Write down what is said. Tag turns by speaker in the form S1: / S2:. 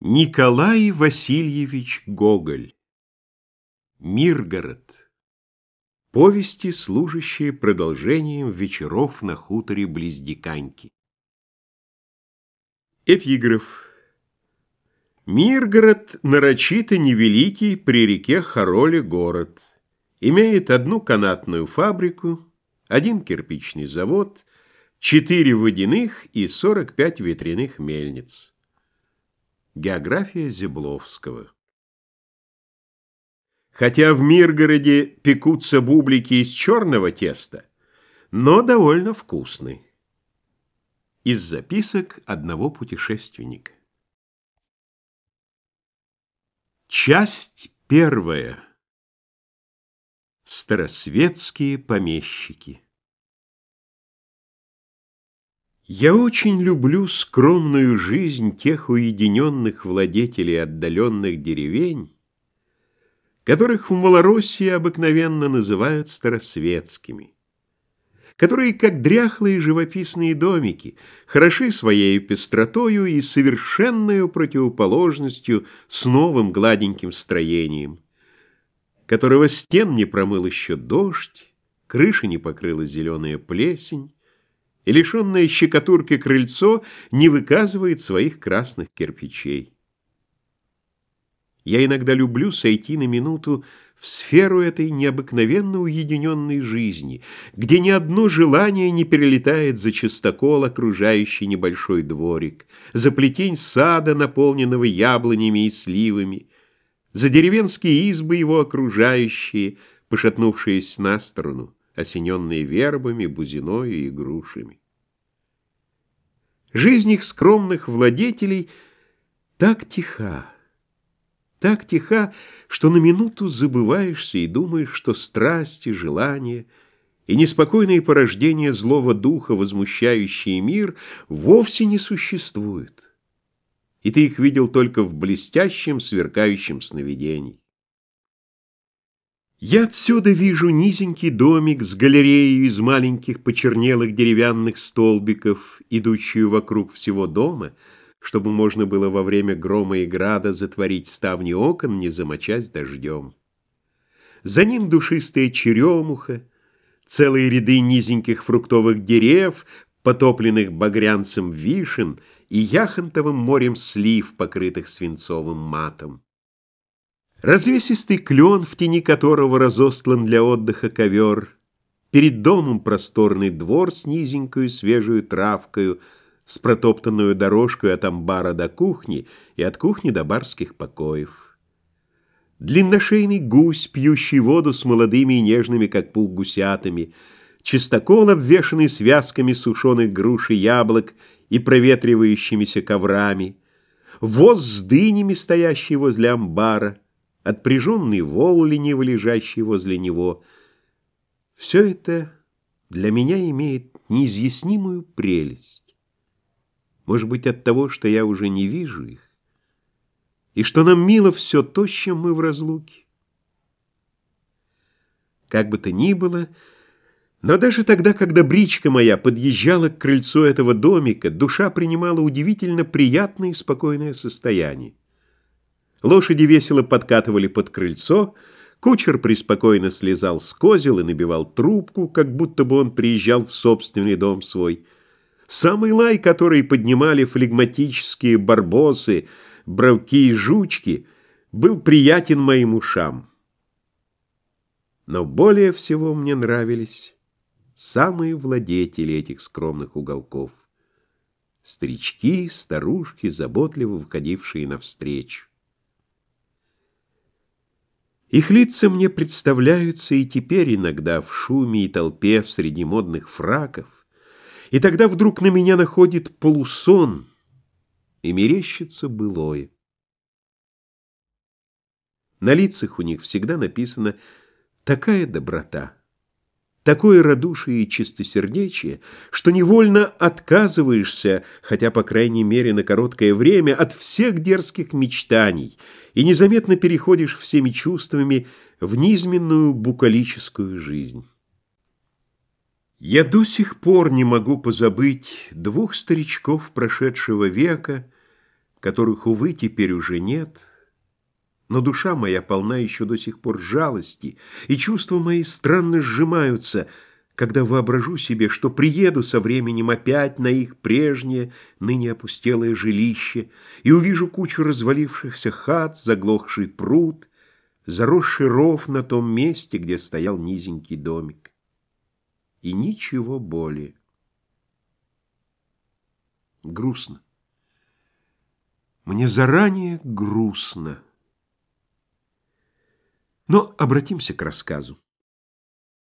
S1: Николай Васильевич Гоголь Миргород Повести, служащие продолжением вечеров на хуторе близ Диканьки Эпиграф Миргород нарочито невеликий при реке Хароле город. Имеет одну канатную фабрику, один кирпичный завод, четыре водяных и сорок пять ветряных мельниц. География Зебловского. Хотя в Миргороде пекутся бублики из черного теста, но довольно вкусны. Из записок одного путешественника. Часть первая. Старосветские помещики. Я очень люблю скромную жизнь тех уединенных владетелей отдаленных деревень, которых в Малороссии обыкновенно называют старосветскими, которые, как дряхлые живописные домики, хороши своей пестротою и совершенную противоположностью с новым гладеньким строением, которого стен не промыл еще дождь, крыши не покрыла зеленая плесень, и лишенное щекотурки крыльцо не выказывает своих красных кирпичей. Я иногда люблю сойти на минуту в сферу этой необыкновенно уединенной жизни, где ни одно желание не перелетает за чистокол, окружающий небольшой дворик, за плетень сада, наполненного яблонями и сливами, за деревенские избы его окружающие, пошатнувшиеся на сторону осененные вербами, бузиною и грушами. Жизнь их скромных владетелей так тиха, так тиха, что на минуту забываешься и думаешь, что страсти, желания и неспокойные порождения злого духа, возмущающие мир, вовсе не существуют, и ты их видел только в блестящем, сверкающем сновидении. Я отсюда вижу низенький домик с галереей из маленьких почернелых деревянных столбиков, идущую вокруг всего дома, чтобы можно было во время грома и града затворить ставни окон, не замочась дождем. За ним душистая черемуха, целые ряды низеньких фруктовых дерев, потопленных багрянцем вишен и яхонтовым морем слив, покрытых свинцовым матом. Развесистый клен, в тени которого разостлан для отдыха ковер, Перед домом просторный двор с низенькою свежую травкою, С протоптанную дорожкой от амбара до кухни И от кухни до барских покоев. Длинношейный гусь, пьющий воду с молодыми и нежными, как пух, гусятами, Чистокол, обвешанный связками сушеных груш и яблок И проветривающимися коврами, Воз с дынями, стоящий возле амбара — отпряженный вол, лениво лежащий возле него. Все это для меня имеет неизъяснимую прелесть. Может быть, от того, что я уже не вижу их, и что нам мило все то, с чем мы в разлуке. Как бы то ни было, но даже тогда, когда бричка моя подъезжала к крыльцу этого домика, душа принимала удивительно приятное и спокойное состояние. Лошади весело подкатывали под крыльцо, кучер преспокойно слезал с козел и набивал трубку, как будто бы он приезжал в собственный дом свой. Самый лай, который поднимали флегматические барбосы, бровки и жучки, был приятен моим ушам. Но более всего мне нравились самые владетели этих скромных уголков. Старички, старушки, заботливо выходившие навстречу. Их лица мне представляются и теперь иногда в шуме и толпе среди модных фраков, и тогда вдруг на меня находит полусон, и мерещится былое. На лицах у них всегда написано «такая доброта» такое радушие и чистосердечие, что невольно отказываешься, хотя, по крайней мере, на короткое время, от всех дерзких мечтаний и незаметно переходишь всеми чувствами в низменную букалическую жизнь. Я до сих пор не могу позабыть двух старичков прошедшего века, которых, увы, теперь уже нет, но душа моя полна еще до сих пор жалости, и чувства мои странно сжимаются, когда воображу себе, что приеду со временем опять на их прежнее, ныне опустелое жилище, и увижу кучу развалившихся хат, заглохший пруд, заросший ров на том месте, где стоял низенький домик. И ничего более. Грустно. Мне заранее грустно. Но обратимся к рассказу.